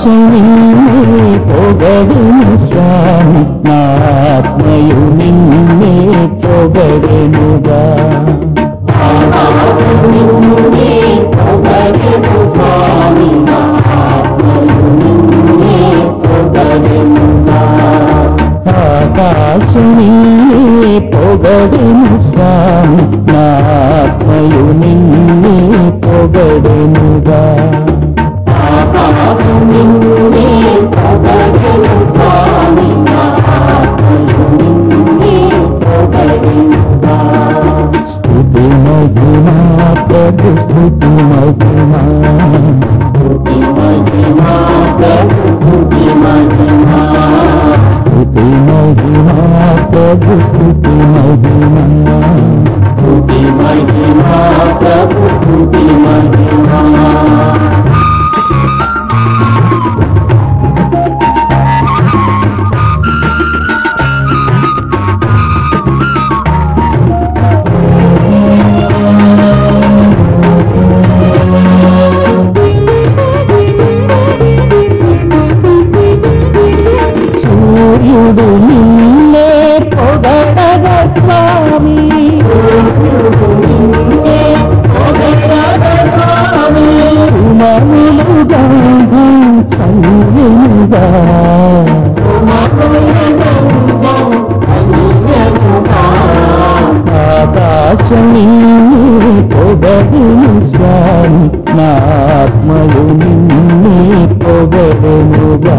ఆకాశమే పొగడెను స్వామి నా ఆత్మయు నిన్నే పొగడెనుగా ఆకాశని పొగడెను స్వామి నా ఆత్మయు నిన్నే పొగడెనుగా ప్రభు స్థుతి మహిమా స్థుతి మహిమా ప్రభు స్థుతి మహిమా సూర్యుడు ఆకాశమీ పొగడును స్వామి నా ఆత్మయు నిన్నే పొగడునుగా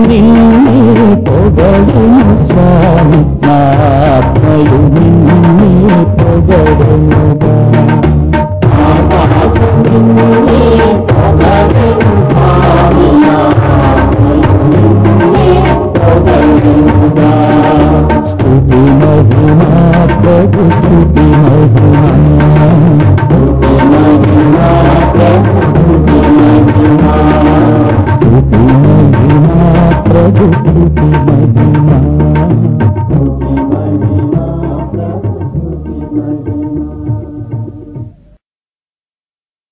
నిన్నే పొగడును స్వామి నా ఆత్మయు నిన్నే పొగడునుగా స్థుతి మహిమా ప్రభు స్థుతి మహిమా